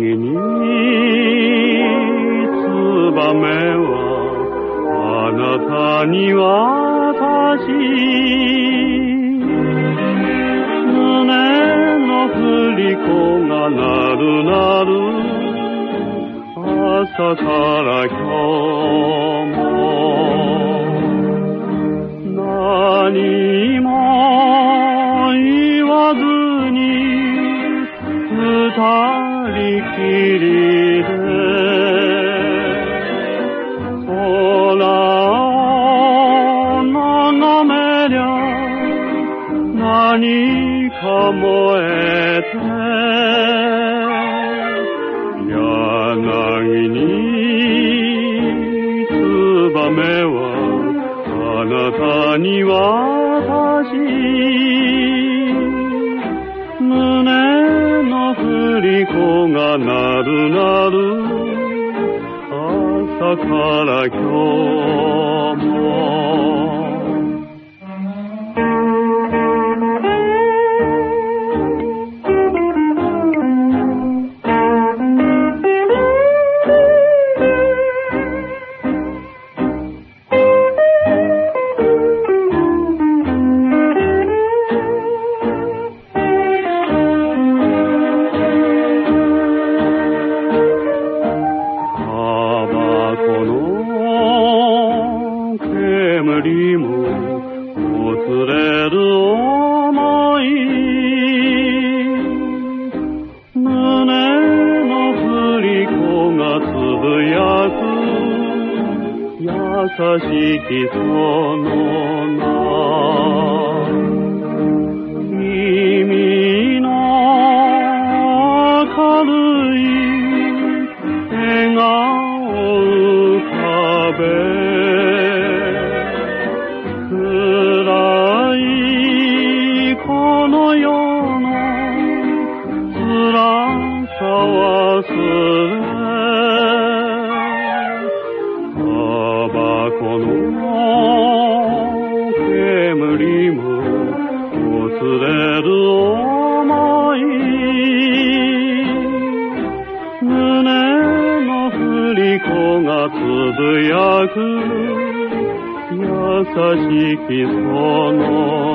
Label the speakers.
Speaker 1: げにツバメはあなたに渡し胸の振り子がなるなる朝から今日も。何りで空を眺めりゃ何か燃えて柳にツバメはあなたに私から今日も薄れる想い胸の振り子がつぶやく優しきその名の煙も忘れる思い。胸の振り子がつぶやく。優しきその